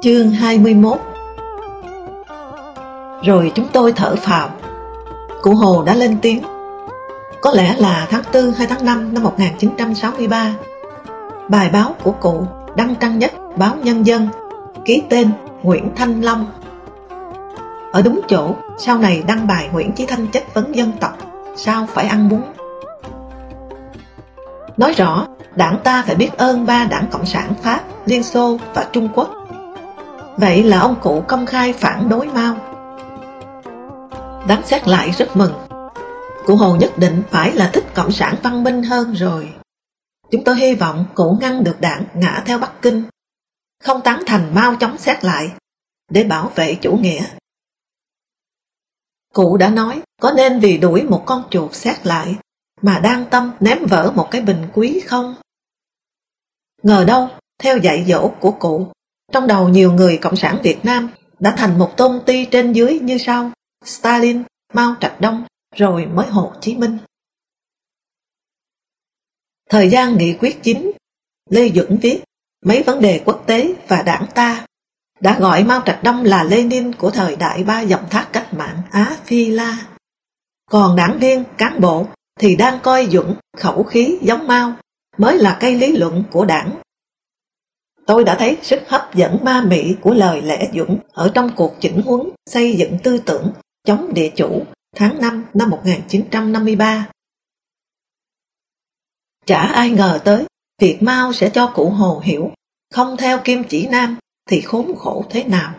Chương 21 Rồi chúng tôi thở phào. Cụ Hồ đã lên tiếng. Có lẽ là tháng 4 hay tháng 5 năm 1963 Bài báo của cụ đăng trang nhất báo Nhân dân Ký tên Nguyễn Thanh Long. Ở đúng chỗ Sau này đăng bài Nguyễn Chí Thanh chất vấn dân tộc Sao phải ăn bún? Nói rõ Đảng ta phải biết ơn ba đảng Cộng sản Pháp, Liên Xô và Trung Quốc. Vậy là ông cụ công khai phản đối Mao. Đáng xét lại rất mừng. Cụ Hồ nhất định phải là thích Cộng sản văn minh hơn rồi. Chúng tôi hy vọng cụ ngăn được đảng ngã theo Bắc Kinh Không tán thành Mao chống xét lại Để bảo vệ chủ nghĩa. Cụ đã nói có nên vì đuổi một con chuột xét lại Mà đang tâm ném vỡ một cái bình quý không? Ngờ đâu, theo dạy dỗ của cụ trong đầu nhiều người Cộng sản Việt Nam đã thành một tôn ti trên dưới như sau Stalin, Mao Trạch Đông, rồi mới Hồ Chí Minh. Thời gian nghị quyết chính, Lê Duẩn viết mấy vấn đề quốc tế và đảng ta đã gọi Mao Trạch Đông là Lenin của thời đại ba dòng thác cách mạng Á Phi La. Còn đảng viên, cán bộ thì đang coi Dũng khẩu khí giống Mao mới là cây lý luận của đảng Tôi đã thấy sức hấp dẫn ma mị của lời lẽ dũng ở trong cuộc chỉnh huấn xây dựng tư tưởng chống địa chủ tháng 5 năm 1953. Chả ai ngờ tới việt Mao sẽ cho cụ Hồ hiểu không theo kim chỉ nam thì khốn khổ thế nào.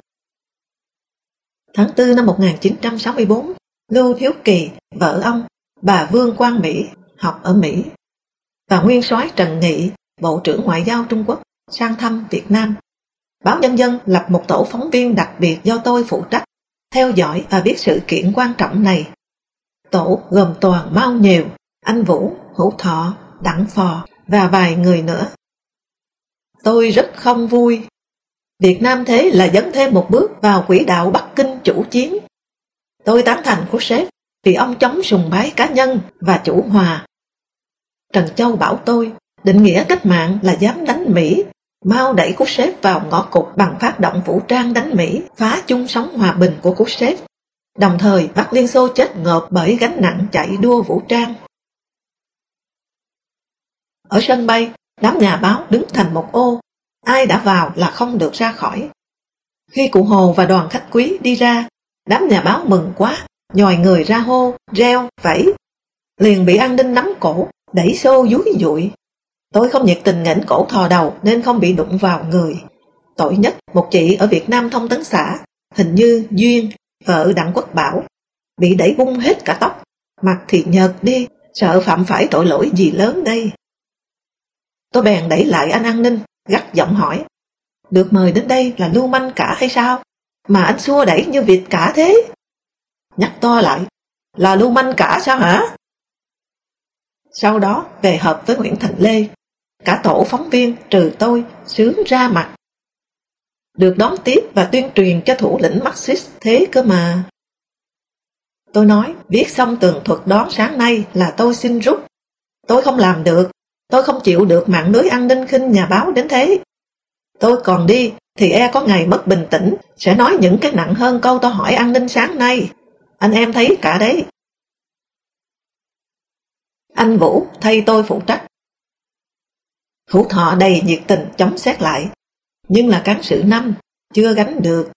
Tháng 4 năm 1964, Lưu Thiếu Kỳ, vợ ông, bà Vương Quang Mỹ, học ở Mỹ, và nguyên soái Trần Nghị, Bộ trưởng Ngoại giao Trung Quốc, sang thăm Việt Nam. Báo Nhân dân lập một tổ phóng viên đặc biệt do tôi phụ trách, theo dõi và biết sự kiện quan trọng này. Tổ gồm toàn Mao Nhiều, Anh Vũ, Hữu Thọ, Đặng Phò và vài người nữa. Tôi rất không vui. Việt Nam thế là dấn thêm một bước vào quỹ đạo Bắc Kinh chủ chiến. Tôi tán thành Khrushchev vì ông chống sùng bái cá nhân và chủ hòa. Trần Châu bảo tôi định nghĩa cách mạng là dám đánh Mỹ Mao đẩy Khrushchev vào ngõ cụt bằng phát động vũ trang đánh Mỹ, phá chung sống hòa bình của Khrushchev, đồng thời bắt Liên Xô chết ngợp bởi gánh nặng chạy đua vũ trang. Ở sân bay, đám nhà báo đứng thành một ô, ai đã vào là không được ra khỏi. Khi cụ Hồ và đoàn khách quý đi ra, đám nhà báo mừng quá, nhòi người ra hô, reo, vẫy. Liền bị an ninh nắm cổ, đẩy xô dúi dụi, Tôi không nhiệt tình ngẩng cổ thò đầu nên không bị đụng vào người. Tội nhất, một chị ở Việt Nam thông tấn xã, hình như Duyên, vợ Đặng Quốc Bảo, bị đẩy bung hết cả tóc, mặt thì nhợt đi, sợ phạm phải tội lỗi gì lớn đây. Tôi bèn đẩy lại anh an ninh, gắt giọng hỏi, được mời đến đây là lưu manh cả hay sao? Mà anh xua đẩy như Việt cả thế? Nhắc to lại, là lưu manh cả sao hả? Sau đó về hợp với Nguyễn Thành Lê, Cả tổ phóng viên trừ tôi sướng ra mặt. Được đón tiếp và tuyên truyền cho thủ lĩnh Marxist thế cơ mà. Tôi nói, viết xong tường thuật đón sáng nay là tôi xin rút. Tôi không làm được, tôi không chịu được mạng lưới an ninh khinh nhà báo đến thế. Tôi còn đi, thì e có ngày mất bình tĩnh, sẽ nói những cái nặng hơn câu tôi hỏi an ninh sáng nay. Anh em thấy cả đấy. Anh Vũ thay tôi phụ trách. Hữu thọ đầy nhiệt tình chống xét lại, nhưng là cán sự năm, chưa gánh được.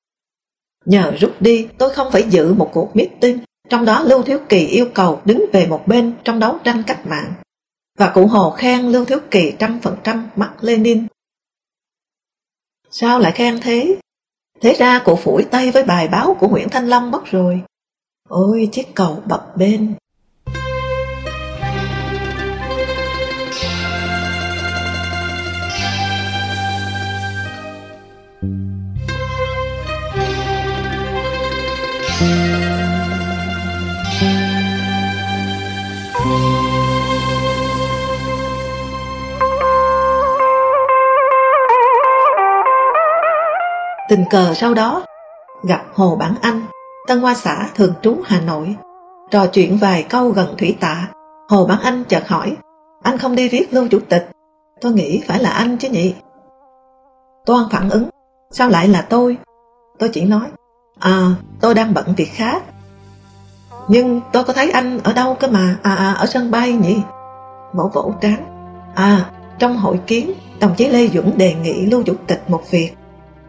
Nhờ rút đi, tôi không phải dự một cuộc meeting, trong đó Lưu Thiếu Kỳ yêu cầu đứng về một bên trong đấu tranh cách mạng. Và cụ Hồ khen Lưu Thiếu Kỳ trăm phần trăm mắc Lenin. Sao lại khen thế? Thế ra cụ phủi tay với bài báo của Nguyễn Thanh Long mất rồi. Ôi chiếc cầu bập bên Tình cờ sau đó, gặp Hồ Bản Anh, Tân Hoa xã thường trú Hà Nội. Trò chuyện vài câu gần thủy tạ, Hồ Bản Anh chợt hỏi, anh không đi viết lưu chủ tịch, tôi nghĩ phải là anh chứ nhỉ? Toan phản ứng, sao lại là tôi? Tôi chỉ nói, à, tôi đang bận việc khác. Nhưng tôi có thấy anh ở đâu cơ mà, à, à ở sân bay nhỉ? Vỗ vỗ trán, à, trong hội kiến, đồng chí Lê Duẩn đề nghị lưu chủ tịch một việc.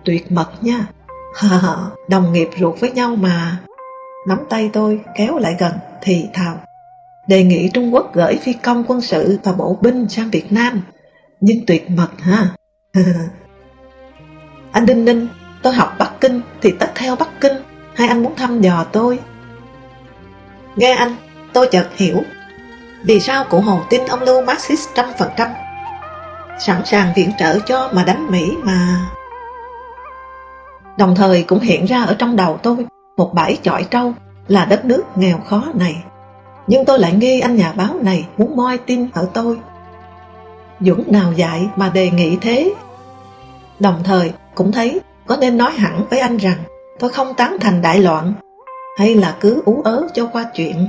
Tuyệt mật nha. Ha đồng nghiệp ruột với nhau mà. Nắm tay tôi kéo lại gần thì thào. Đề nghị Trung Quốc gửi phi công quân sự và bộ binh sang Việt Nam. Nhưng tuyệt mật ha. anh Đinh Ninh, tôi học Bắc Kinh thì tất theo Bắc Kinh. Hay anh muốn thăm dò tôi? Nghe anh, tôi chợt hiểu. Vì sao cụ Hồ tin ông Lưu Marxist trăm phần trăm? Sẵn sàng viện trợ cho mà đánh Mỹ mà... Đồng thời cũng hiện ra ở trong đầu tôi một bãi chọi trâu là đất nước nghèo khó này. Nhưng tôi lại nghi anh nhà báo này muốn moi tin ở tôi. Dũng nào dạy mà đề nghị thế? Đồng thời cũng thấy có nên nói hẳn với anh rằng tôi không tán thành đại loạn hay là cứ ú ớ cho qua chuyện.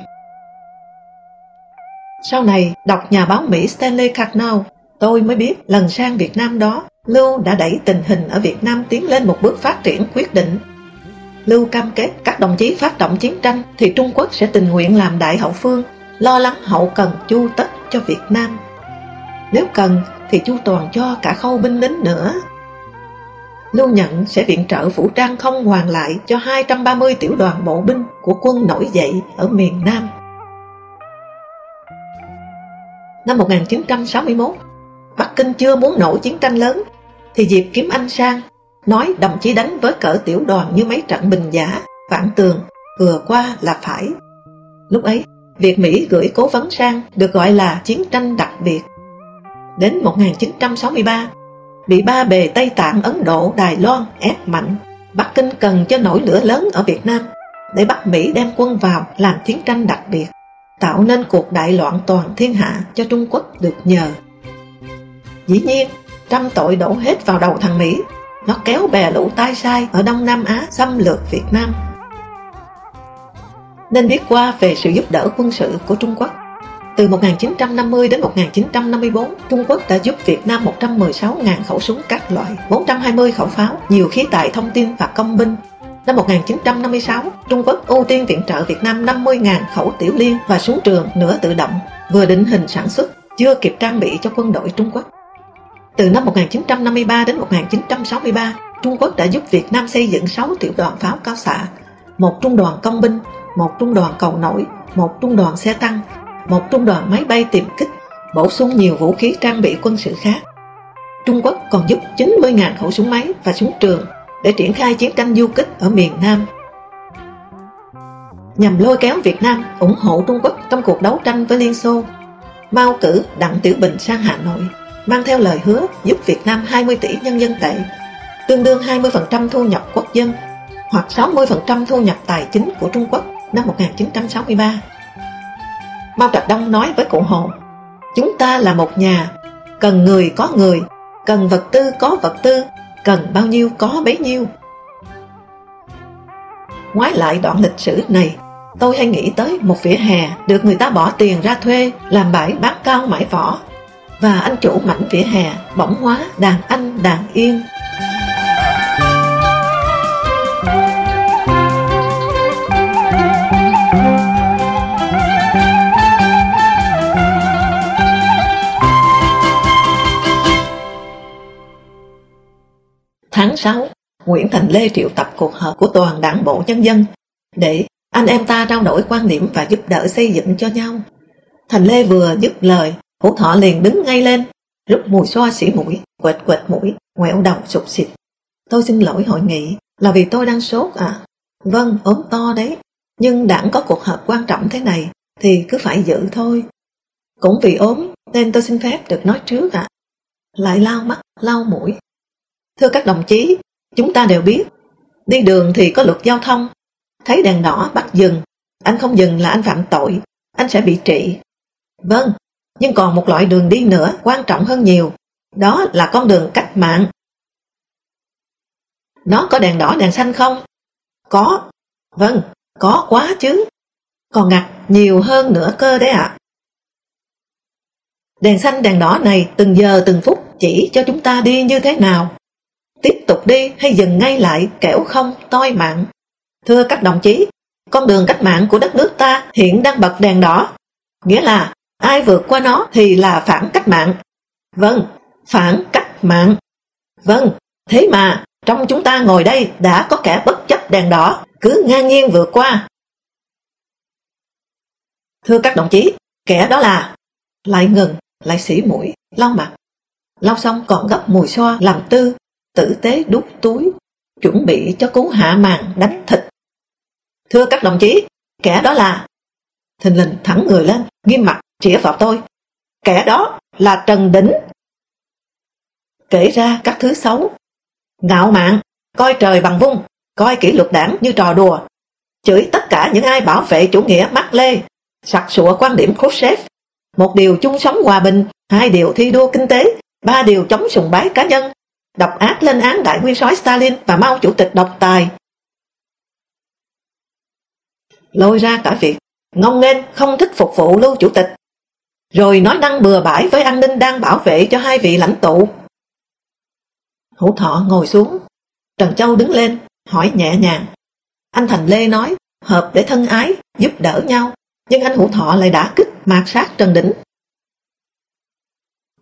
Sau này đọc nhà báo Mỹ Stanley Cardinal tôi mới biết lần sang Việt Nam đó Lưu đã đẩy tình hình ở Việt Nam tiến lên một bước phát triển quyết định. Lưu cam kết các đồng chí phát động chiến tranh thì Trung Quốc sẽ tình nguyện làm đại hậu phương, lo lắng hậu cần chu tất cho Việt Nam. Nếu cần thì chu toàn cho cả khâu binh lính nữa. Lưu nhận sẽ viện trợ vũ trang không hoàn lại cho 230 tiểu đoàn bộ binh của quân nổi dậy ở miền Nam. Năm 1961, Bắc Kinh chưa muốn nổ chiến tranh lớn thì Diệp kiếm anh sang, nói đồng chí đánh với cỡ tiểu đoàn như mấy trận bình giả, vạn tường, vừa qua là phải. Lúc ấy, việc Mỹ gửi cố vấn sang được gọi là chiến tranh đặc biệt. Đến 1963 bị ba bề Tây Tạng Ấn Độ, Đài Loan ép mạnh, Bắc Kinh cần cho nổi lửa lớn ở Việt Nam để bắt Mỹ đem quân vào làm chiến tranh đặc biệt, tạo nên cuộc đại loạn toàn thiên hạ cho Trung Quốc được nhờ. Dĩ nhiên trăm tội đổ hết vào đầu thằng Mỹ. Nó kéo bè lũ tai sai ở Đông Nam Á xâm lược Việt Nam. Nên biết qua về sự giúp đỡ quân sự của Trung Quốc. Từ 1950 đến 1954, Trung Quốc đã giúp Việt Nam 116.000 khẩu súng các loại, 420 khẩu pháo, nhiều khí tài thông tin và công binh. Năm 1956, Trung Quốc ưu tiên viện trợ Việt Nam 50.000 khẩu tiểu liên và súng trường nửa tự động, vừa định hình sản xuất, chưa kịp trang bị cho quân đội Trung Quốc. Từ năm 1953 đến 1963, Trung Quốc đã giúp Việt Nam xây dựng 6 tiểu đoàn pháo cao xạ, một trung đoàn công binh, một trung đoàn cầu nổi, một trung đoàn xe tăng, một trung đoàn máy bay tiềm kích, bổ sung nhiều vũ khí trang bị quân sự khác. Trung Quốc còn giúp 90.000 khẩu súng máy và súng trường để triển khai chiến tranh du kích ở miền Nam. Nhằm lôi kéo Việt Nam ủng hộ Trung Quốc trong cuộc đấu tranh với Liên Xô, Mao cử Đặng Tiểu Bình sang Hà Nội mang theo lời hứa giúp Việt Nam 20 tỷ nhân dân tệ, tương đương 20% thu nhập quốc dân hoặc 60% thu nhập tài chính của Trung Quốc năm 1963. Mao Trạch Đông nói với cụ Hồ, chúng ta là một nhà, cần người có người, cần vật tư có vật tư, cần bao nhiêu có bấy nhiêu. Ngoái lại đoạn lịch sử này, tôi hay nghĩ tới một vỉa hè được người ta bỏ tiền ra thuê làm bãi bán cao mãi vỏ và anh chủ mảnh vỉa hè bỗng hóa đàn anh đàn yên Tháng 6, Nguyễn Thành Lê triệu tập cuộc họp của toàn đảng bộ nhân dân để anh em ta trao đổi quan điểm và giúp đỡ xây dựng cho nhau. Thành Lê vừa dứt lời Hữu thọ liền đứng ngay lên, rút mùi xoa xỉ mũi, quệt quệt mũi, ngoẹo đầu sụp xịt. Tôi xin lỗi hội nghị, là vì tôi đang sốt à? Vâng, ốm to đấy, nhưng đảng có cuộc họp quan trọng thế này, thì cứ phải giữ thôi. Cũng vì ốm, nên tôi xin phép được nói trước ạ. Lại lau mắt, lau mũi. Thưa các đồng chí, chúng ta đều biết, đi đường thì có luật giao thông, thấy đèn đỏ bắt dừng, anh không dừng là anh phạm tội, anh sẽ bị trị. Vâng, nhưng còn một loại đường đi nữa quan trọng hơn nhiều, đó là con đường cách mạng. Nó có đèn đỏ đèn xanh không? Có. Vâng, có quá chứ. Còn ngặt nhiều hơn nữa cơ đấy ạ. Đèn xanh đèn đỏ này từng giờ từng phút chỉ cho chúng ta đi như thế nào. Tiếp tục đi hay dừng ngay lại kẻo không toi mạng. Thưa các đồng chí, con đường cách mạng của đất nước ta hiện đang bật đèn đỏ. Nghĩa là ai vượt qua nó thì là phản cách mạng. Vâng, phản cách mạng. Vâng, thế mà trong chúng ta ngồi đây đã có kẻ bất chấp đèn đỏ, cứ ngang nhiên vượt qua. Thưa các đồng chí, kẻ đó là lại ngừng, lại xỉ mũi, lau mặt. Lau xong còn gấp mùi xoa làm tư, tử tế đút túi, chuẩn bị cho cú hạ màn đánh thịt. Thưa các đồng chí, kẻ đó là... Thình lình thẳng người lên, nghiêm mặt, chĩa vào tôi. Kẻ đó là Trần Đỉnh. Kể ra các thứ xấu. Ngạo mạn, coi trời bằng vung, coi kỷ luật đảng như trò đùa. Chửi tất cả những ai bảo vệ chủ nghĩa mắc lê, sặc sụa quan điểm Khrushchev. Một điều chung sống hòa bình, hai điều thi đua kinh tế, ba điều chống sùng bái cá nhân, độc ác lên án đại nguyên soái Stalin và Mao chủ tịch độc tài. Lôi ra cả việc ngông nghênh không thích phục vụ lưu chủ tịch, rồi nói năng bừa bãi với an ninh đang bảo vệ cho hai vị lãnh tụ. Hữu Thọ ngồi xuống, Trần Châu đứng lên, hỏi nhẹ nhàng. Anh Thành Lê nói, hợp để thân ái, giúp đỡ nhau, nhưng anh Hữu Thọ lại đã kích mạt sát Trần Đỉnh.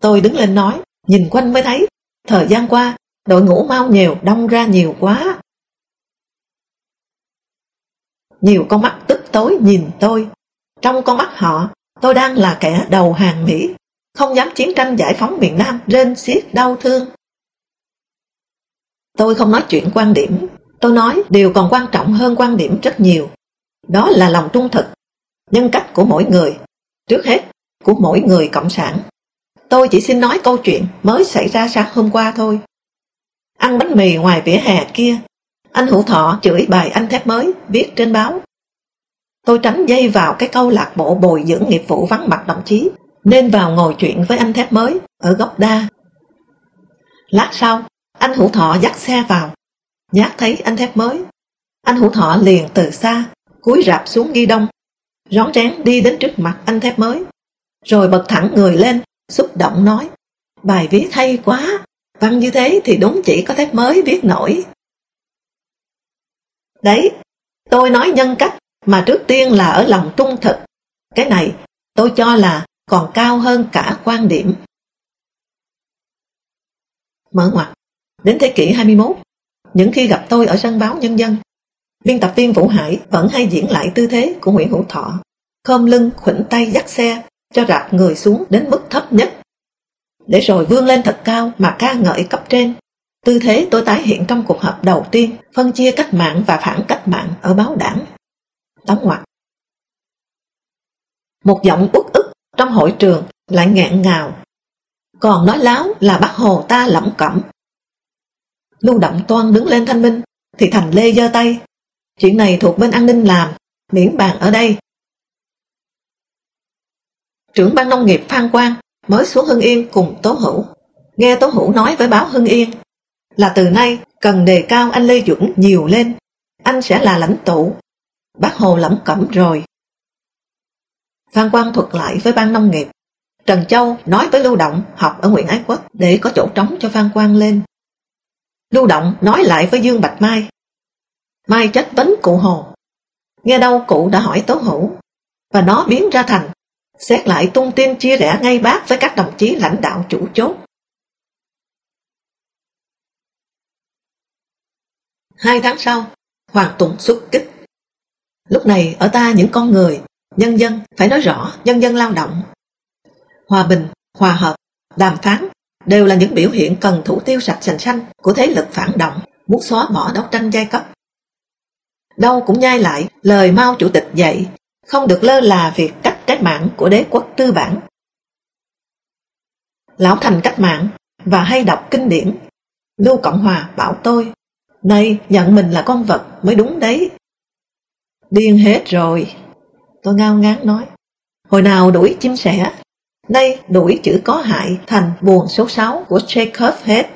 Tôi đứng lên nói, nhìn quanh mới thấy, thời gian qua, đội ngũ mau nhiều đông ra nhiều quá. Nhiều con mắt tức tối nhìn tôi. Trong con mắt họ, tôi đang là kẻ đầu hàng Mỹ, không dám chiến tranh giải phóng miền Nam rên xiết đau thương. Tôi không nói chuyện quan điểm, tôi nói điều còn quan trọng hơn quan điểm rất nhiều. Đó là lòng trung thực, nhân cách của mỗi người, trước hết của mỗi người cộng sản. Tôi chỉ xin nói câu chuyện mới xảy ra sáng hôm qua thôi. Ăn bánh mì ngoài vỉa hè kia, anh Hữu Thọ chửi bài anh thép mới viết trên báo. Tôi tránh dây vào cái câu lạc bộ bồi dưỡng nghiệp vụ vắng mặt đồng chí, nên vào ngồi chuyện với anh thép mới ở góc đa. Lát sau, anh Hữu Thọ dắt xe vào, nhát thấy anh thép mới. Anh Hữu Thọ liền từ xa, cúi rạp xuống ghi đông, rón rén đi đến trước mặt anh thép mới, rồi bật thẳng người lên, xúc động nói, bài viết hay quá, văn như thế thì đúng chỉ có thép mới viết nổi. Đấy, tôi nói nhân cách mà trước tiên là ở lòng trung thực. Cái này tôi cho là còn cao hơn cả quan điểm. Mở ngoặt, đến thế kỷ 21, những khi gặp tôi ở sân báo Nhân dân, biên tập viên Vũ Hải vẫn hay diễn lại tư thế của Nguyễn Hữu Thọ, khom lưng khuỷnh tay dắt xe cho rạp người xuống đến mức thấp nhất. Để rồi vươn lên thật cao mà ca ngợi cấp trên. Tư thế tôi tái hiện trong cuộc họp đầu tiên phân chia cách mạng và phản cách mạng ở báo đảng. Đóng ngoặc. Một giọng uất ức trong hội trường lại ngạn ngào. Còn nói láo là bác Hồ ta lẩm cẩm. Lưu Động Toan đứng lên thanh minh, thì Thành Lê giơ tay. Chuyện này thuộc bên an ninh làm, miễn bàn ở đây. Trưởng ban nông nghiệp Phan Quang mới xuống Hưng Yên cùng Tố Hữu. Nghe Tố Hữu nói với báo Hưng Yên là từ nay cần đề cao anh Lê dũng nhiều lên. Anh sẽ là lãnh tụ. Bác Hồ lẩm cẩm rồi. Phan Quang thuật lại với ban nông nghiệp. Trần Châu nói với Lưu Động học ở Nguyễn Ái Quốc để có chỗ trống cho Phan Quang lên. Lưu Động nói lại với Dương Bạch Mai. Mai chất vấn cụ Hồ. Nghe đâu cụ đã hỏi Tố Hữu và nó biến ra thành xét lại tung tin chia rẽ ngay bác với các đồng chí lãnh đạo chủ chốt. Hai tháng sau, Hoàng Tùng xuất kích. Lúc này ở ta những con người, nhân dân, phải nói rõ nhân dân lao động. Hòa bình, hòa hợp, đàm phán đều là những biểu hiện cần thủ tiêu sạch sành xanh của thế lực phản động, muốn xóa bỏ đấu tranh giai cấp. Đâu cũng nhai lại lời Mao Chủ tịch dạy, không được lơ là việc cách cách mạng của đế quốc tư bản. Lão thành cách mạng và hay đọc kinh điển. Lưu Cộng Hòa bảo tôi, nay nhận mình là con vật mới đúng đấy. Điên hết rồi, tôi ngao ngán nói. Hồi nào đuổi chim sẻ, nay đuổi chữ có hại thành buồn số 6 của Chekhov hết.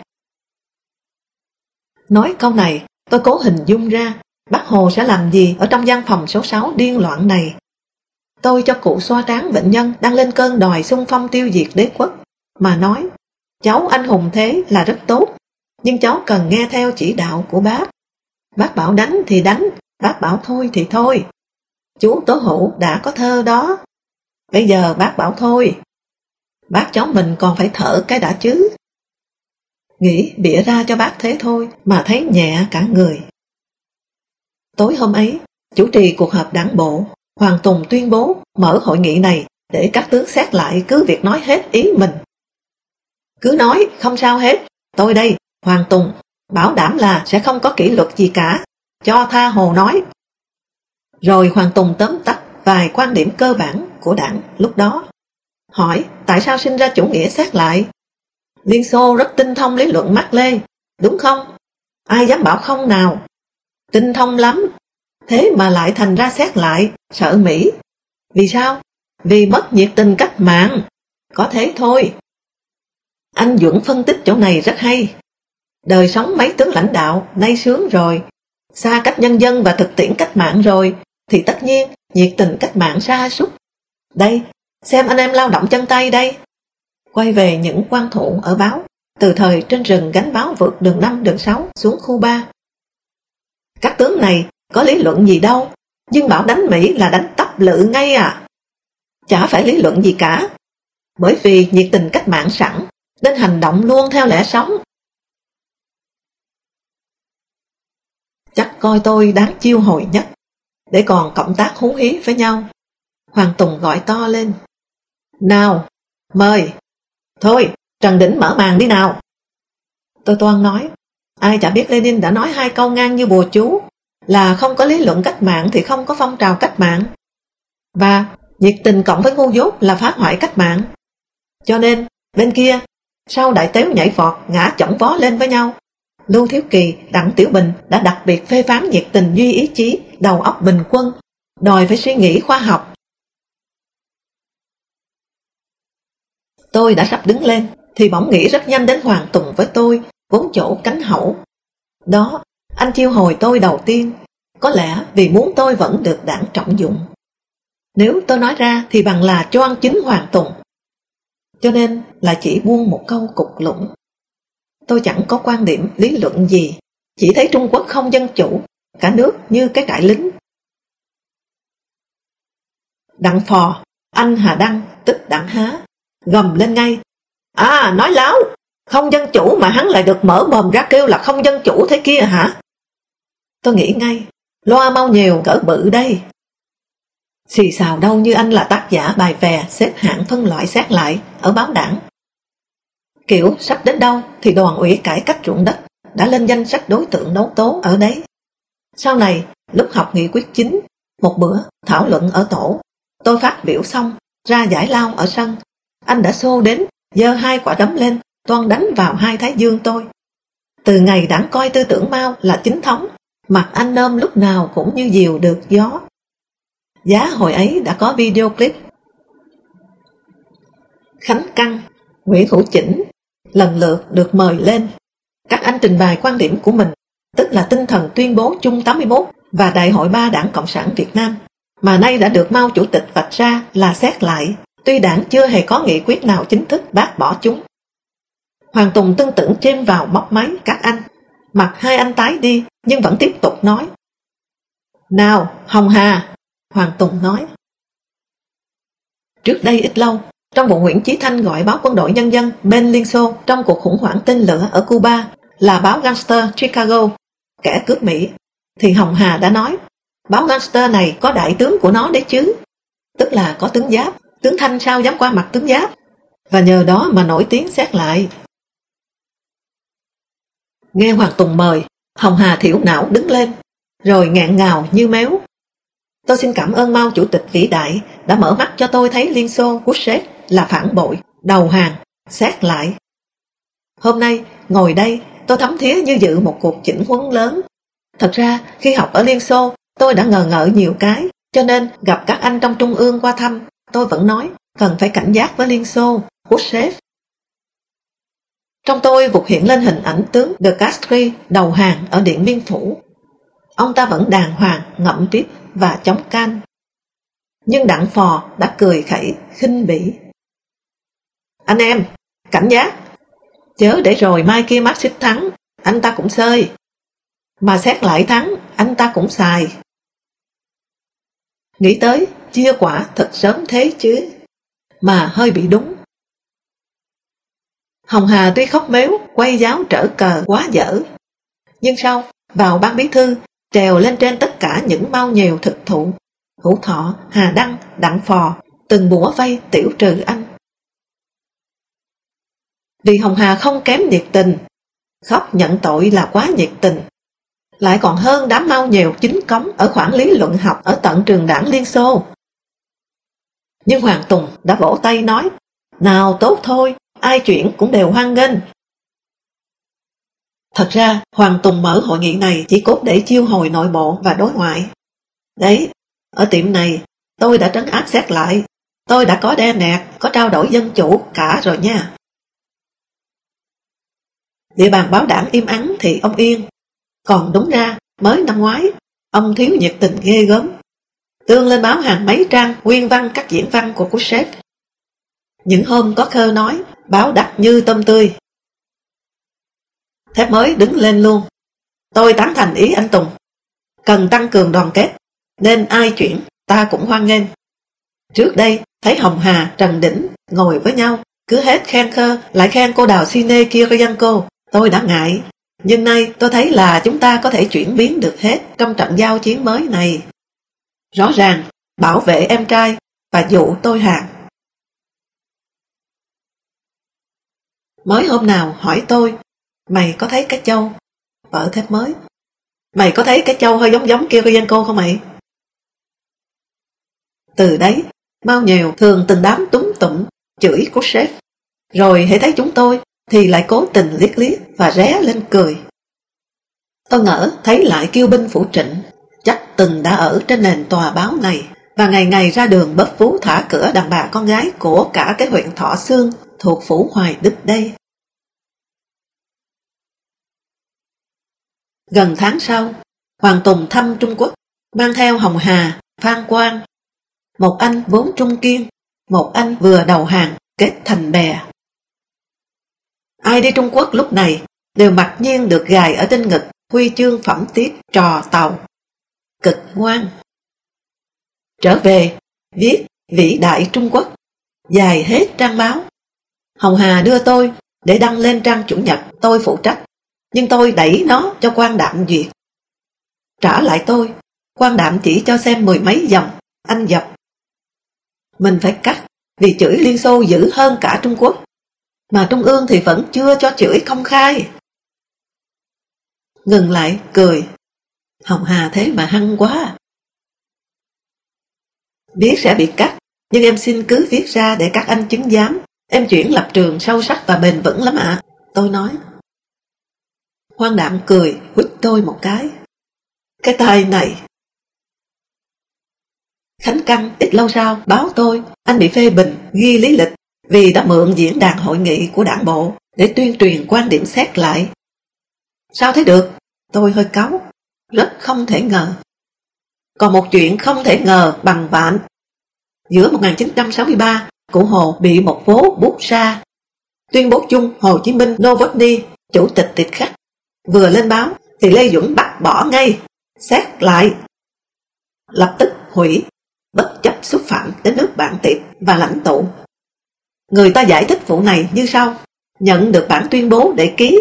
Nói câu này, tôi cố hình dung ra bác Hồ sẽ làm gì ở trong văn phòng số 6 điên loạn này. Tôi cho cụ xoa trán bệnh nhân đang lên cơn đòi xung phong tiêu diệt đế quốc, mà nói, cháu anh hùng thế là rất tốt, nhưng cháu cần nghe theo chỉ đạo của bác. Bác bảo đánh thì đánh, bác bảo thôi thì thôi. Chú Tố Hữu đã có thơ đó. Bây giờ bác bảo thôi. Bác cháu mình còn phải thở cái đã chứ. Nghĩ bịa ra cho bác thế thôi mà thấy nhẹ cả người. Tối hôm ấy, chủ trì cuộc họp đảng bộ, Hoàng Tùng tuyên bố mở hội nghị này để các tướng xét lại cứ việc nói hết ý mình. Cứ nói, không sao hết, tôi đây, Hoàng Tùng, bảo đảm là sẽ không có kỷ luật gì cả, cho tha hồ nói. Rồi Hoàng Tùng tóm tắt vài quan điểm cơ bản của đảng lúc đó. Hỏi tại sao sinh ra chủ nghĩa xét lại? Liên Xô rất tinh thông lý luận Mác Lê, đúng không? Ai dám bảo không nào? Tinh thông lắm, thế mà lại thành ra xét lại, sợ Mỹ. Vì sao? Vì mất nhiệt tình cách mạng. Có thế thôi. Anh Duẩn phân tích chỗ này rất hay. Đời sống mấy tướng lãnh đạo nay sướng rồi, xa cách nhân dân và thực tiễn cách mạng rồi, thì tất nhiên nhiệt tình cách mạng xa sút. Đây, xem anh em lao động chân tay đây. Quay về những quan thủ ở báo, từ thời trên rừng gánh báo vượt đường 5 đường 6 xuống khu 3. Các tướng này có lý luận gì đâu, nhưng bảo đánh Mỹ là đánh tắp lự ngay à. Chả phải lý luận gì cả, bởi vì nhiệt tình cách mạng sẵn, nên hành động luôn theo lẽ sống. Chắc coi tôi đáng chiêu hồi nhất, để còn cộng tác hú hí với nhau. Hoàng Tùng gọi to lên. Nào, mời. Thôi, Trần Đỉnh mở màn đi nào. Tôi toan nói, ai chả biết Lenin đã nói hai câu ngang như bùa chú, là không có lý luận cách mạng thì không có phong trào cách mạng. Và nhiệt tình cộng với ngu dốt là phá hoại cách mạng. Cho nên, bên kia, sau đại tếu nhảy phọt ngã chỏng vó lên với nhau, Lưu Thiếu Kỳ, Đặng Tiểu Bình đã đặc biệt phê phán nhiệt tình duy ý chí, đầu óc bình quân, đòi phải suy nghĩ khoa học. Tôi đã sắp đứng lên, thì bỗng nghĩ rất nhanh đến Hoàng Tùng với tôi, vốn chỗ cánh hậu. Đó, anh chiêu hồi tôi đầu tiên, có lẽ vì muốn tôi vẫn được đảng trọng dụng. Nếu tôi nói ra thì bằng là cho ăn chính Hoàng Tùng. Cho nên là chỉ buông một câu cục lũng. Tôi chẳng có quan điểm lý luận gì, chỉ thấy Trung Quốc không dân chủ, cả nước như cái trại lính. Đặng phò, anh Hà Đăng, tức Đặng Há, gầm lên ngay. À, nói láo, không dân chủ mà hắn lại được mở mồm ra kêu là không dân chủ thế kia hả? Tôi nghĩ ngay, loa mau nhiều cỡ bự đây. Xì xào đâu như anh là tác giả bài vè xếp hạng phân loại xét lại ở báo đảng. Kiểu sắp đến đâu thì đoàn ủy cải cách ruộng đất đã lên danh sách đối tượng đấu tố ở đấy. Sau này, lúc học nghị quyết chính, một bữa thảo luận ở tổ, tôi phát biểu xong, ra giải lao ở sân. Anh đã xô đến, giơ hai quả đấm lên, toan đánh vào hai thái dương tôi. Từ ngày đảng coi tư tưởng Mao là chính thống, mặt anh nôm lúc nào cũng như diều được gió. Giá hồi ấy đã có video clip. Khánh Căng, Nguyễn Hữu Chỉnh lần lượt được mời lên. Các anh trình bày quan điểm của mình, tức là tinh thần tuyên bố chung 81 và Đại hội ba Đảng Cộng sản Việt Nam, mà nay đã được Mao Chủ tịch vạch ra là xét lại, tuy đảng chưa hề có nghị quyết nào chính thức bác bỏ chúng. Hoàng Tùng tương tưởng chêm vào móc máy các anh, mặt hai anh tái đi nhưng vẫn tiếp tục nói. Nào, Hồng Hà, Hoàng Tùng nói. Trước đây ít lâu, trong vụ Nguyễn Chí Thanh gọi báo quân đội nhân dân bên Liên Xô trong cuộc khủng hoảng tên lửa ở Cuba là báo gangster Chicago, kẻ cướp Mỹ, thì Hồng Hà đã nói, báo gangster này có đại tướng của nó đấy chứ, tức là có tướng giáp, tướng Thanh sao dám qua mặt tướng giáp, và nhờ đó mà nổi tiếng xét lại. Nghe Hoàng Tùng mời, Hồng Hà thiểu não đứng lên, rồi ngạn ngào như méo. Tôi xin cảm ơn Mao Chủ tịch vĩ đại đã mở mắt cho tôi thấy Liên Xô, quốc Khrushchev là phản bội, đầu hàng, xét lại. Hôm nay, ngồi đây, tôi thấm thía như dự một cuộc chỉnh huấn lớn. Thật ra, khi học ở Liên Xô, tôi đã ngờ ngợ nhiều cái, cho nên gặp các anh trong Trung ương qua thăm, tôi vẫn nói cần phải cảnh giác với Liên Xô, Khrushchev. Trong tôi vụt hiện lên hình ảnh tướng De đầu hàng ở Điện Biên Phủ. Ông ta vẫn đàng hoàng, ngậm tiếp và chống can. Nhưng Đặng Phò đã cười khẩy, khinh bỉ. Anh em, cảnh giác! Chớ để rồi mai kia mắt xích thắng, anh ta cũng sơi. Mà xét lại thắng, anh ta cũng xài. Nghĩ tới, chia quả thật sớm thế chứ, mà hơi bị đúng. Hồng Hà tuy khóc mếu, quay giáo trở cờ quá dở. Nhưng sau, vào ban bí thư, trèo lên trên tất cả những mau nhiều thực thụ. Hữu Thọ, Hà Đăng, Đặng Phò, từng bủa vây tiểu trừ anh. Vì Hồng Hà không kém nhiệt tình, khóc nhận tội là quá nhiệt tình. Lại còn hơn đám mau nhiều chính cống ở khoảng lý luận học ở tận trường đảng Liên Xô. Nhưng Hoàng Tùng đã vỗ tay nói, nào tốt thôi, ai chuyển cũng đều hoan nghênh. Thật ra, Hoàng Tùng mở hội nghị này chỉ cốt để chiêu hồi nội bộ và đối ngoại. Đấy, ở tiệm này, tôi đã trấn áp xét lại. Tôi đã có đe nẹt, có trao đổi dân chủ cả rồi nha. Địa bàn báo đảng im ắng thì ông yên. Còn đúng ra, mới năm ngoái, ông thiếu nhiệt tình ghê gớm. Tương lên báo hàng mấy trang nguyên văn các diễn văn của cú sếp. Những hôm có khơ nói, báo đặt như tôm tươi. Thép mới đứng lên luôn. Tôi tán thành ý anh Tùng. Cần tăng cường đoàn kết, nên ai chuyển, ta cũng hoan nghênh. Trước đây, thấy Hồng Hà, Trần Đỉnh ngồi với nhau, cứ hết khen khơ, lại khen cô đào Sine Kirienko. Tôi đã ngại, nhưng nay tôi thấy là chúng ta có thể chuyển biến được hết trong trận giao chiến mới này. Rõ ràng, bảo vệ em trai và dụ tôi hàng. Mới hôm nào hỏi tôi, mày có thấy cái châu? Vợ thép mới. Mày có thấy cái châu hơi giống giống kia cô không mày? Từ đấy, mau Nhèo thường từng đám túng tụng chửi của sếp. Rồi hãy thấy chúng tôi thì lại cố tình liếc liếc và ré lên cười. Tôi ngỡ thấy lại kiêu binh phủ trịnh, chắc từng đã ở trên nền tòa báo này và ngày ngày ra đường bấp phú thả cửa đàn bà con gái của cả cái huyện Thọ Sương thuộc phủ Hoài Đức đây. Gần tháng sau, Hoàng Tùng thăm Trung Quốc, mang theo Hồng Hà, Phan Quang. Một anh vốn trung kiên, một anh vừa đầu hàng, kết thành bè. Ai đi Trung Quốc lúc này đều mặc nhiên được gài ở trên ngực huy chương phẩm tiết trò tàu. Cực ngoan. Trở về, viết vĩ đại Trung Quốc, dài hết trang báo. Hồng Hà đưa tôi để đăng lên trang chủ nhật tôi phụ trách, nhưng tôi đẩy nó cho quan đạm duyệt. Trả lại tôi, quan đạm chỉ cho xem mười mấy dòng, anh dập. Mình phải cắt, vì chửi Liên Xô dữ hơn cả Trung Quốc mà Trung ương thì vẫn chưa cho chửi công khai. Ngừng lại, cười. Hồng Hà thế mà hăng quá. Biết sẽ bị cắt, nhưng em xin cứ viết ra để các anh chứng giám. Em chuyển lập trường sâu sắc và bền vững lắm ạ. Tôi nói. Hoang đạm cười, quýt tôi một cái. Cái tay này. Khánh Căng ít lâu sau báo tôi anh bị phê bình, ghi lý lịch vì đã mượn diễn đàn hội nghị của đảng bộ để tuyên truyền quan điểm xét lại. Sao thế được? Tôi hơi cáu, rất không thể ngờ. Còn một chuyện không thể ngờ bằng vạn. Giữa 1963, cụ Hồ bị một phố bút ra. Tuyên bố chung Hồ Chí Minh Novotny, chủ tịch tịch khắc. Vừa lên báo thì Lê Dũng bắt bỏ ngay, xét lại. Lập tức hủy, bất chấp xúc phạm đến nước bạn tiệp và lãnh tụ Người ta giải thích vụ này như sau. Nhận được bản tuyên bố để ký.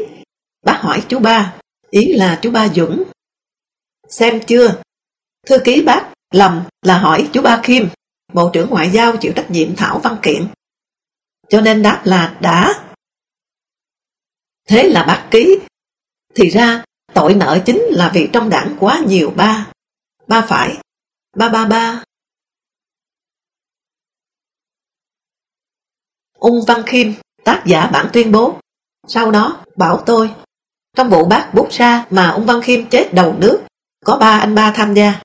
Bác hỏi chú ba, ý là chú ba Dũng. Xem chưa? Thư ký bác lầm là hỏi chú ba Kim, Bộ trưởng Ngoại giao chịu trách nhiệm thảo văn kiện. Cho nên đáp là đã. Thế là bác ký. Thì ra tội nợ chính là vì trong đảng quá nhiều ba. Ba phải. Ba ba ba. Ung Văn Khiêm, tác giả bản tuyên bố. Sau đó, bảo tôi, trong vụ bác bút ra mà Ung Văn Khiêm chết đầu nước, có ba anh ba tham gia.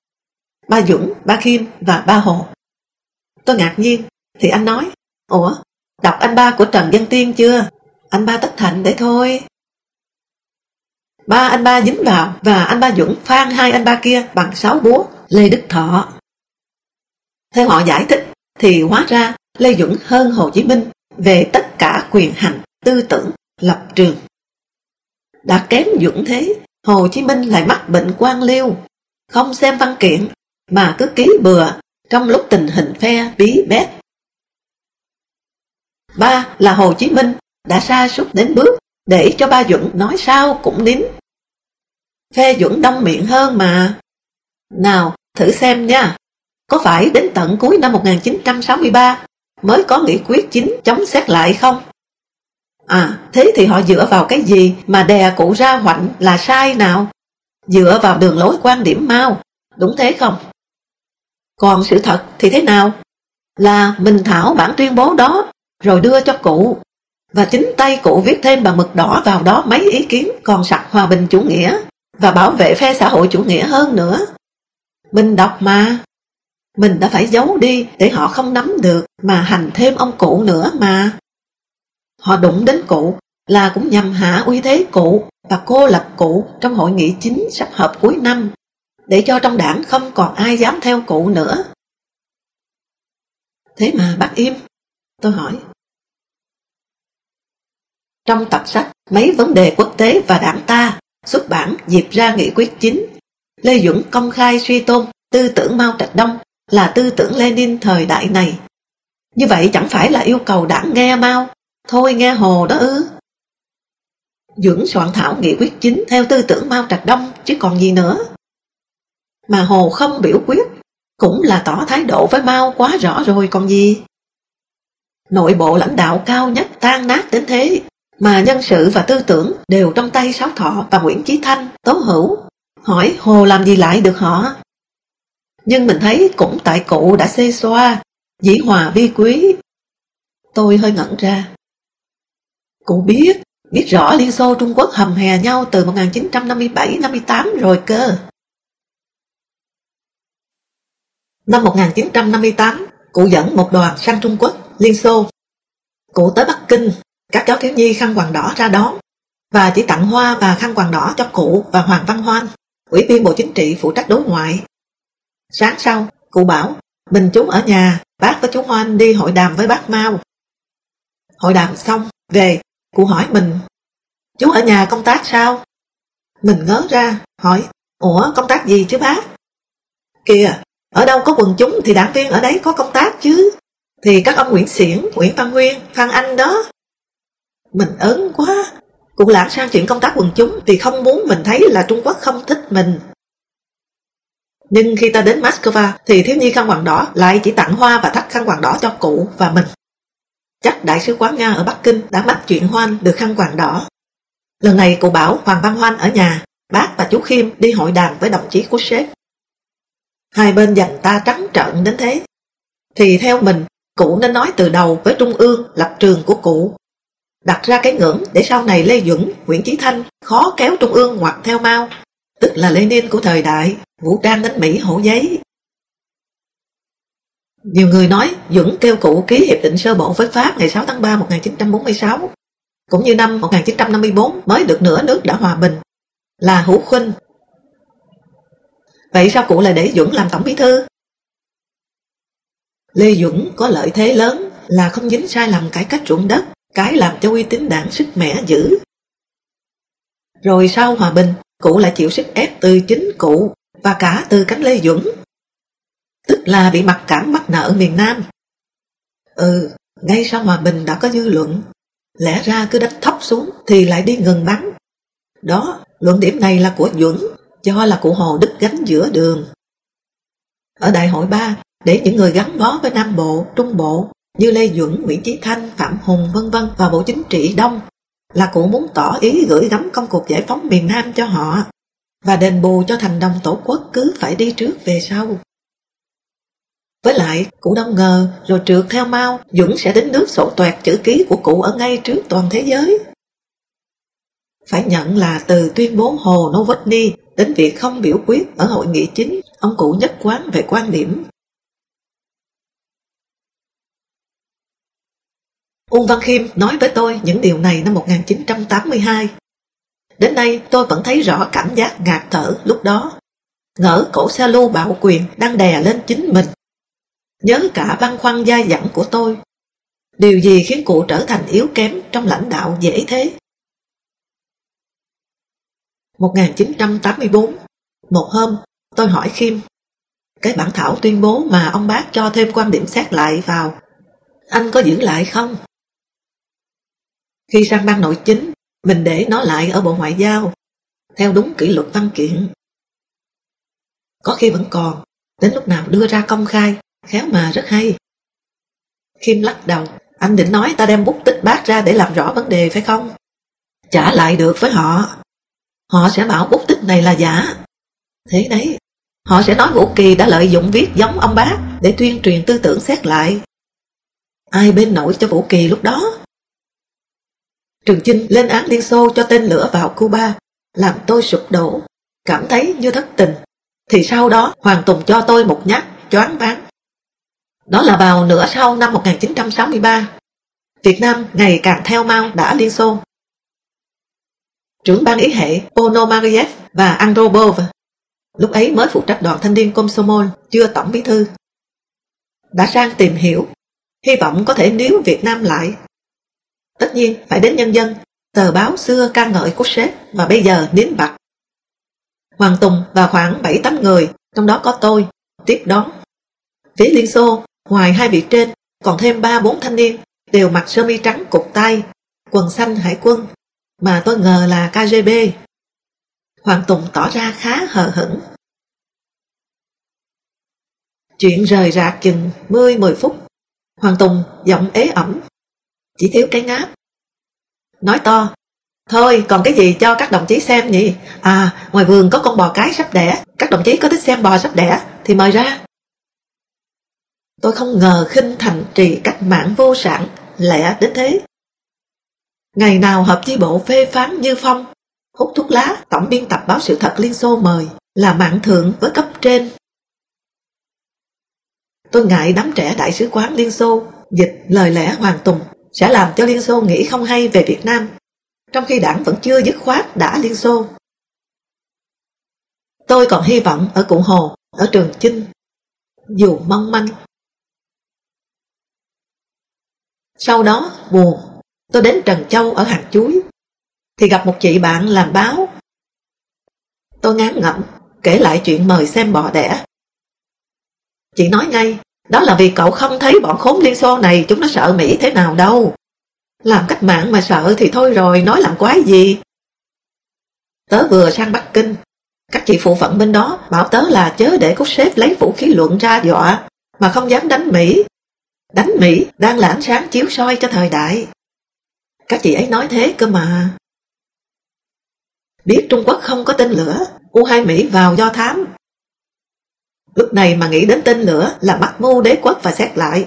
Ba Dũng, ba Khiêm và ba Hồ. Tôi ngạc nhiên, thì anh nói, Ủa, đọc anh ba của Trần Văn Tiên chưa? Anh ba tất thành để thôi. Ba anh ba dính vào và anh ba Dũng phan hai anh ba kia bằng sáu búa Lê Đức Thọ. Theo họ giải thích thì hóa ra Lê Dũng hơn Hồ Chí Minh về tất cả quyền hành, tư tưởng, lập trường. Đã kém Dũng thế, Hồ Chí Minh lại mắc bệnh quan liêu, không xem văn kiện mà cứ ký bừa trong lúc tình hình phe bí bét. Ba là Hồ Chí Minh đã sa sút đến bước để cho ba Dũng nói sao cũng nín. Phe Dũng đông miệng hơn mà. Nào, thử xem nha, có phải đến tận cuối năm 1963 mới có nghị quyết chính chống xét lại không? À, thế thì họ dựa vào cái gì mà đè cụ ra hoạnh là sai nào? Dựa vào đường lối quan điểm mau, đúng thế không? Còn sự thật thì thế nào? Là mình thảo bản tuyên bố đó, rồi đưa cho cụ. Và chính tay cụ viết thêm bằng mực đỏ vào đó mấy ý kiến còn sặc hòa bình chủ nghĩa và bảo vệ phe xã hội chủ nghĩa hơn nữa. Mình đọc mà. Mình đã phải giấu đi để họ không nắm được mà hành thêm ông cụ nữa mà. Họ đụng đến cụ là cũng nhằm hạ uy thế cụ và cô lập cụ trong hội nghị chính sắp họp cuối năm để cho trong đảng không còn ai dám theo cụ nữa. Thế mà bác im, tôi hỏi. Trong tập sách Mấy vấn đề quốc tế và đảng ta xuất bản dịp ra nghị quyết chính, Lê Duẩn công khai suy tôn tư tưởng Mao Trạch Đông là tư tưởng Lenin thời đại này. Như vậy chẳng phải là yêu cầu đảng nghe Mao, thôi nghe Hồ đó ư. Dưỡng soạn thảo nghị quyết chính theo tư tưởng Mao Trạch Đông chứ còn gì nữa. Mà Hồ không biểu quyết, cũng là tỏ thái độ với Mao quá rõ rồi còn gì. Nội bộ lãnh đạo cao nhất tan nát đến thế, mà nhân sự và tư tưởng đều trong tay Sáu Thọ và Nguyễn Chí Thanh, Tố Hữu. Hỏi Hồ làm gì lại được họ? Nhưng mình thấy cũng tại cụ đã xê xoa, dĩ hòa vi quý. Tôi hơi ngẩn ra. Cụ biết, biết rõ Liên Xô Trung Quốc hầm hè nhau từ 1957-58 rồi cơ. Năm 1958, cụ dẫn một đoàn sang Trung Quốc, Liên Xô. Cụ tới Bắc Kinh, các cháu thiếu nhi khăn quàng đỏ ra đón và chỉ tặng hoa và khăn quàng đỏ cho cụ và Hoàng Văn Hoan, ủy viên Bộ Chính trị phụ trách đối ngoại. Sáng sau, cụ bảo, mình chú ở nhà, bác với chú Hoan đi hội đàm với bác Mao. Hội đàm xong, về, cụ hỏi mình, chú ở nhà công tác sao? Mình ngớ ra, hỏi, ủa công tác gì chứ bác? Kìa, ở đâu có quần chúng thì đảng viên ở đấy có công tác chứ. Thì các ông Nguyễn Xiển, Nguyễn Văn Nguyên, Phan Anh đó. Mình ớn quá. Cụ lạc sang chuyện công tác quần chúng vì không muốn mình thấy là Trung Quốc không thích mình. Nhưng khi ta đến Moscow thì thiếu nhi khăn quàng đỏ lại chỉ tặng hoa và thắt khăn quàng đỏ cho cụ và mình. Chắc Đại sứ quán Nga ở Bắc Kinh đã bắt chuyện Hoan được khăn quàng đỏ. Lần này cụ bảo Hoàng Văn Hoan ở nhà, bác và chú Khiêm đi hội đàm với đồng chí của sếp. Hai bên dành ta trắng trợn đến thế. Thì theo mình, cụ nên nói từ đầu với Trung ương lập trường của cụ. Đặt ra cái ngưỡng để sau này Lê Duẩn, Nguyễn Chí Thanh khó kéo Trung ương hoặc theo Mao, tức là Lenin của thời đại, vũ trang đến Mỹ hổ giấy. Nhiều người nói Dũng kêu cụ ký hiệp định sơ bộ với Pháp ngày 6 tháng 3 1946, cũng như năm 1954 mới được nửa nước đã hòa bình, là hữu khuynh Vậy sao cụ lại để Dũng làm tổng bí thư? Lê Dũng có lợi thế lớn là không dính sai lầm cải cách ruộng đất, cái làm cho uy tín đảng sức mẻ dữ. Rồi sau hòa bình, cụ lại chịu sức ép từ chính cụ và cả từ cánh Lê Dũng Tức là bị mặc cảm mắc nợ miền Nam. Ừ, ngay sau hòa bình đã có dư luận. Lẽ ra cứ đánh thấp xuống thì lại đi ngừng bắn. Đó, luận điểm này là của Dũng cho là cụ Hồ đứt gánh giữa đường. Ở Đại hội 3, để những người gắn bó với Nam Bộ, Trung Bộ như Lê Duẩn, Nguyễn Chí Thanh, Phạm Hùng vân vân và Bộ Chính trị Đông là cụ muốn tỏ ý gửi gắm công cuộc giải phóng miền Nam cho họ và đền bù cho thành đồng tổ quốc cứ phải đi trước về sau. Với lại, cụ đâu ngờ rồi trượt theo mau, dũng sẽ đến nước sổ toẹt chữ ký của cụ ở ngay trước toàn thế giới. Phải nhận là từ tuyên bố Hồ Novotny đến việc không biểu quyết ở hội nghị chính, ông cụ nhất quán về quan điểm. Uông Văn Khiêm nói với tôi những điều này năm 1982. Đến nay tôi vẫn thấy rõ cảm giác ngạt thở lúc đó. Ngỡ cổ xe lưu bạo quyền đang đè lên chính mình. Nhớ cả băn khoăn dai dẳng của tôi. Điều gì khiến cụ trở thành yếu kém trong lãnh đạo dễ thế? 1984 Một hôm, tôi hỏi Khiêm Cái bản thảo tuyên bố mà ông bác cho thêm quan điểm xét lại vào Anh có giữ lại không? Khi sang ban nội chính, mình để nó lại ở Bộ Ngoại giao, theo đúng kỷ luật văn kiện. Có khi vẫn còn, đến lúc nào đưa ra công khai, khéo mà rất hay. Khiêm lắc đầu, anh định nói ta đem bút tích bác ra để làm rõ vấn đề phải không? Trả lại được với họ. Họ sẽ bảo bút tích này là giả. Thế đấy, họ sẽ nói Vũ Kỳ đã lợi dụng viết giống ông bác để tuyên truyền tư tưởng xét lại. Ai bên nổi cho Vũ Kỳ lúc đó? Trường Chinh lên án Liên Xô cho tên lửa vào Cuba, làm tôi sụp đổ, cảm thấy như thất tình. Thì sau đó Hoàng Tùng cho tôi một nhát choáng váng. Đó là vào nửa sau năm 1963. Việt Nam ngày càng theo mau đã Liên Xô. Trưởng ban ý hệ Ponomariev và Andropov lúc ấy mới phụ trách đoàn thanh niên Komsomol, chưa tổng bí thư. Đã sang tìm hiểu, hy vọng có thể níu Việt Nam lại Tất nhiên phải đến nhân dân, tờ báo xưa ca ngợi của sếp mà bây giờ nín bặt. Hoàng Tùng và khoảng 7-8 người, trong đó có tôi, tiếp đón. Phía Liên Xô, ngoài hai vị trên, còn thêm 3-4 thanh niên, đều mặc sơ mi trắng cục tay, quần xanh hải quân, mà tôi ngờ là KGB. Hoàng Tùng tỏ ra khá hờ hững. Chuyện rời rạc chừng 10-10 phút. Hoàng Tùng giọng ế ẩm chỉ thiếu cái ngáp. Nói to, thôi còn cái gì cho các đồng chí xem nhỉ? À, ngoài vườn có con bò cái sắp đẻ, các đồng chí có thích xem bò sắp đẻ thì mời ra. Tôi không ngờ khinh thành trì cách mạng vô sản, lẽ đến thế. Ngày nào hợp chi bộ phê phán như phong, hút thuốc lá, tổng biên tập báo sự thật Liên Xô mời, là mạng thượng với cấp trên. Tôi ngại đám trẻ đại sứ quán Liên Xô dịch lời lẽ Hoàng Tùng sẽ làm cho Liên Xô nghĩ không hay về Việt Nam, trong khi đảng vẫn chưa dứt khoát đã Liên Xô. Tôi còn hy vọng ở Cụ Hồ, ở Trường Chinh, dù mong manh. Sau đó, buồn, tôi đến Trần Châu ở Hàng Chuối, thì gặp một chị bạn làm báo. Tôi ngán ngẩm, kể lại chuyện mời xem bò đẻ. Chị nói ngay, đó là vì cậu không thấy bọn khốn Liên Xô này chúng nó sợ Mỹ thế nào đâu. Làm cách mạng mà sợ thì thôi rồi, nói làm quái gì. Tớ vừa sang Bắc Kinh, các chị phụ phận bên đó bảo tớ là chớ để cốt sếp lấy vũ khí luận ra dọa, mà không dám đánh Mỹ. Đánh Mỹ đang là ánh sáng chiếu soi cho thời đại. Các chị ấy nói thế cơ mà. Biết Trung Quốc không có tên lửa, U-2 Mỹ vào do thám, Lúc này mà nghĩ đến tên lửa là bắt mưu đế quốc và xét lại.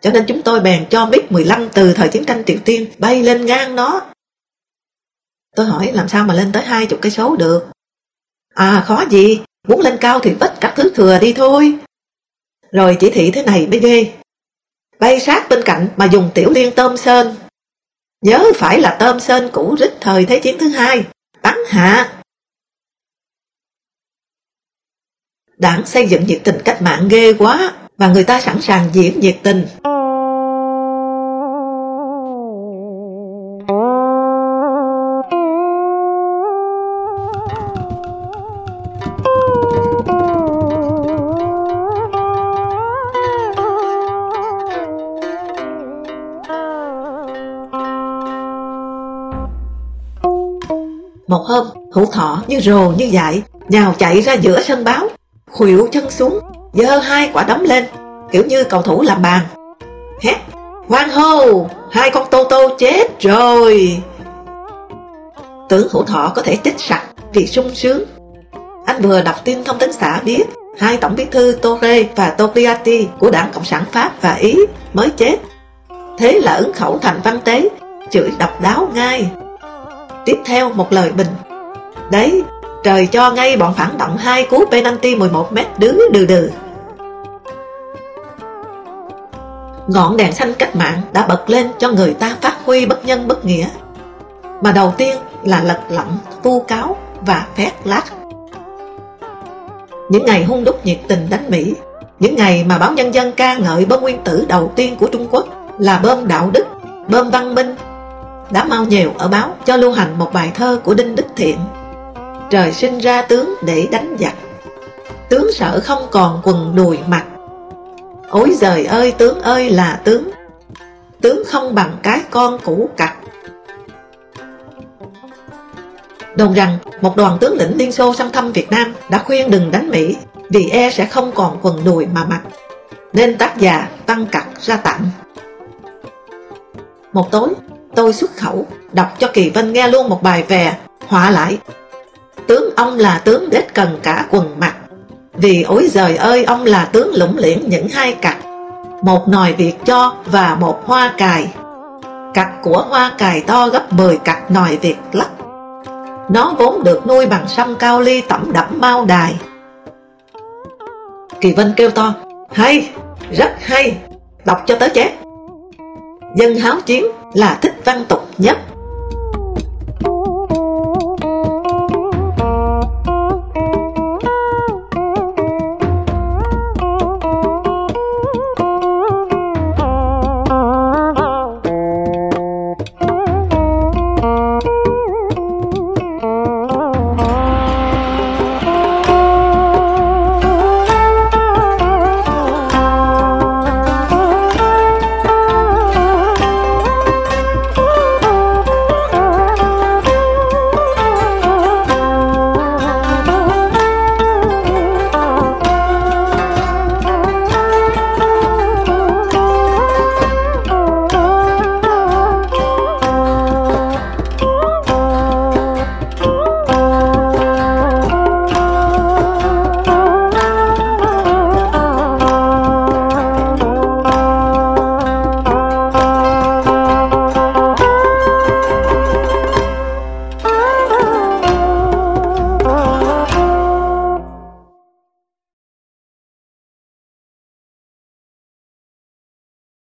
Cho nên chúng tôi bèn cho MiG-15 từ thời chiến tranh Triều Tiên bay lên ngang nó. Tôi hỏi làm sao mà lên tới hai chục cây số được. À khó gì, muốn lên cao thì vứt các thứ thừa đi thôi. Rồi chỉ thị thế này mới ghê. Bay sát bên cạnh mà dùng tiểu liên tôm sơn. Nhớ phải là tôm sơn cũ rích thời Thế chiến thứ hai. Bắn hạ Đảng xây dựng nhiệt tình cách mạng ghê quá và người ta sẵn sàng diễn nhiệt tình. Một hôm, thủ thọ như rồ như dại, nhào chạy ra giữa sân báo, khuỵu chân xuống, giơ hai quả đấm lên, kiểu như cầu thủ làm bàn. Hét, hoan hô, hai con tô tô chết rồi. Tướng hữu thọ có thể chết sặc vì sung sướng. Anh vừa đọc tin thông tấn xã biết hai tổng bí thư Torre và Togliatti của đảng Cộng sản Pháp và Ý mới chết. Thế là ứng khẩu thành văn tế, chửi độc đáo ngay. Tiếp theo một lời bình. Đấy, Trời cho ngay bọn phản động hai cú penalty 11 mét đứ đừ đừ. Ngọn đèn xanh cách mạng đã bật lên cho người ta phát huy bất nhân bất nghĩa. Mà đầu tiên là lật lọng, vu cáo và phét lát. Những ngày hung đúc nhiệt tình đánh Mỹ Những ngày mà báo nhân dân ca ngợi bom nguyên tử đầu tiên của Trung Quốc Là bơm đạo đức, bơm văn minh Đã mau nhiều ở báo cho lưu hành một bài thơ của Đinh Đức Thiện. Trời sinh ra tướng để đánh giặc. Tướng sợ không còn quần đùi mặt. Ôi giời ơi, tướng ơi là tướng. Tướng không bằng cái con cũ cặt Đồn rằng, một đoàn tướng lĩnh Liên Xô sang thăm Việt Nam đã khuyên đừng đánh Mỹ vì e sẽ không còn quần đùi mà mặc nên tác giả tăng cặt ra tặng Một tối, tôi xuất khẩu, đọc cho Kỳ Vân nghe luôn một bài về họa lại. Tướng ông là tướng đết cần cả quần mặt. Vì ối giời ơi ông là tướng lũng liễn những hai cặp. Một nồi việc cho và một hoa cài. Cặp của hoa cài to gấp 10 cặp nồi việc lắc. Nó vốn được nuôi bằng sâm cao ly tẩm đẫm mau đài. Kỳ Vân kêu to Hay, rất hay Đọc cho tới chết Dân háo chiến là thích văn tục nhất.